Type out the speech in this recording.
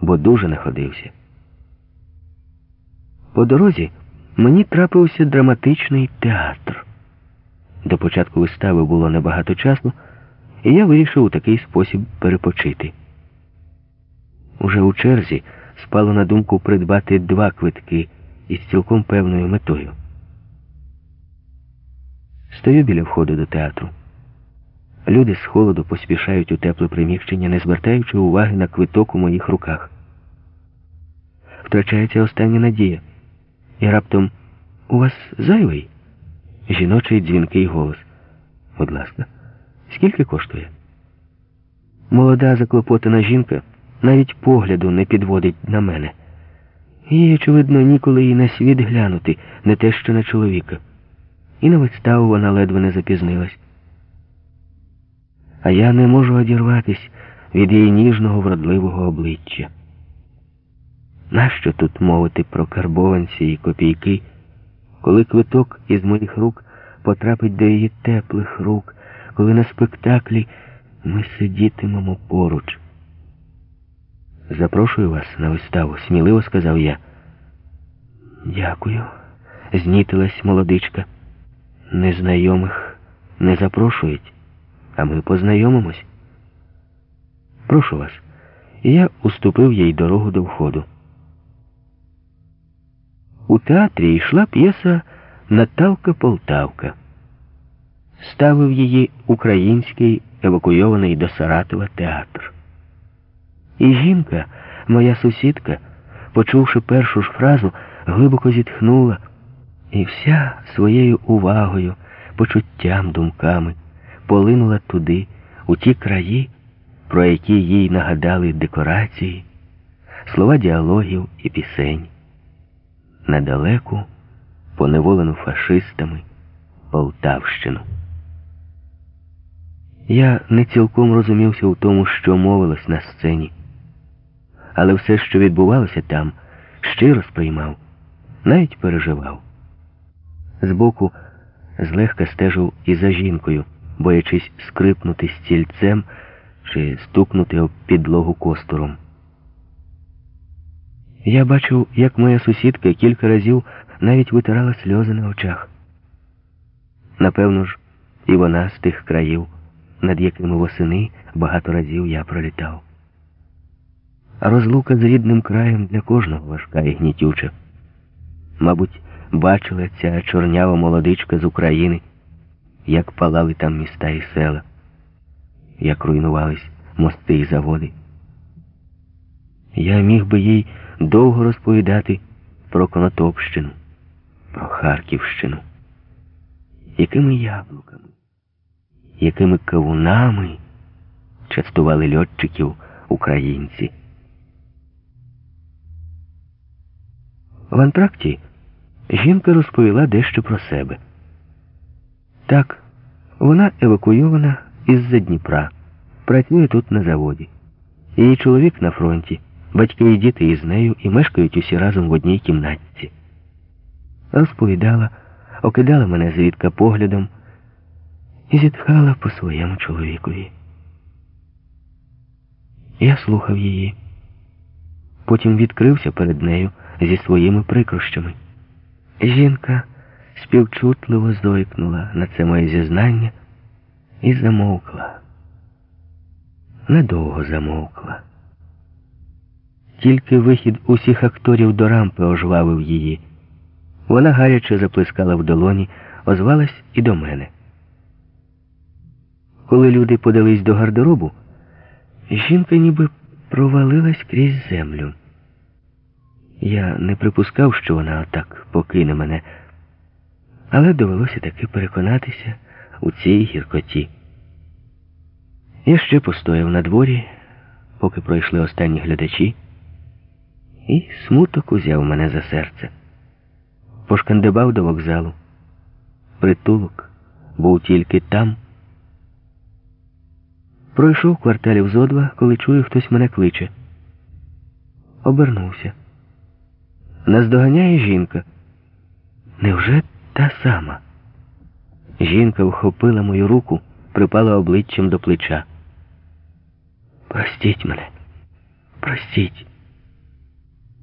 бо дуже находився. По дорозі мені трапився драматичний театр. До початку вистави було небагато часу, і я вирішив у такий спосіб перепочити. Уже у черзі спало на думку придбати два квитки із цілком певною метою. Стою біля входу до театру. Люди з холоду поспішають у тепле приміщення, не звертаючи уваги на квиток у моїх руках. Втрачається остання надія. І раптом у вас зайвий? Жіночий дзвінкий голос. Будь ласка, скільки коштує? Молода заклопотана жінка навіть погляду не підводить на мене. Їй, очевидно, ніколи і на світ глянути, не те що на чоловіка. І на виставу вона ледве не запізнилась. А я не можу одірватись від її ніжного вродливого обличчя. Нащо тут мовити про карбованці і копійки, коли квиток із моїх рук потрапить до її теплих рук, коли на спектаклі ми сидітимемо поруч? Запрошую вас на виставу, сміливо сказав я. Дякую, знітилась молодичка. Незнайомих не запрошують, а ми познайомимось. Прошу вас. І я уступив їй дорогу до входу. У театрі йшла п'єса Наталка Полтавка. Ставив її український евакуйований до Саратова театр. І жінка, моя сусідка, почувши першу ж фразу, глибоко зітхнула і вся своєю увагою, почуттям, думками полинула туди, у ті краї, про які їй нагадали декорації, слова діалогів і пісень, на далеку, поневолену фашистами Полтавщину. Я не цілком розумівся у тому, що мовилось на сцені але все, що відбувалося там, щиро сприймав, навіть переживав. Збоку злегка стежив і за жінкою, боячись скрипнути стільцем чи стукнути об підлогу костуром. Я бачив, як моя сусідка кілька разів навіть витирала сльози на очах. Напевно ж, і вона з тих країв, над якими восени багато разів я пролітав. Розлука з рідним краєм для кожного важка і гнітюча. Мабуть, бачила ця чорнява молодичка з України, як палали там міста і села, як руйнувались мости і заводи. Я міг би їй довго розповідати про Конотопщину, про Харківщину, якими яблуками, якими кавунами частували льотчиків українці. В антракті жінка розповіла дещо про себе. Так, вона евакуйована із-за Дніпра, працює тут на заводі. Її чоловік на фронті, батьки і діти із нею і мешкають усі разом в одній кімнатці. Розповідала, окидала мене звідка поглядом і зітхала по своєму чоловікові. Я слухав її, потім відкрився перед нею зі своїми прикрощами. Жінка співчутливо зойкнула на це моє зізнання і замовкла. Недовго замовкла. Тільки вихід усіх акторів до рампи ожвавив її. Вона гаряче заплескала в долоні, озвалась і до мене. Коли люди подались до гардеробу, жінка ніби провалилась крізь землю. Я не припускав, що вона отак покине мене, але довелося таки переконатися у цій гіркоті. Я ще постояв на дворі, поки пройшли останні глядачі, і смуток узяв мене за серце. Пошкандибав до вокзалу. Притулок був тільки там. Пройшов кварталів зо два, коли чую, хтось мене кличе. Обернувся. Наздоганяє жінка. Невже та сама? Жінка вхопила мою руку, припала обличчям до плеча. Простіть мене, простіть.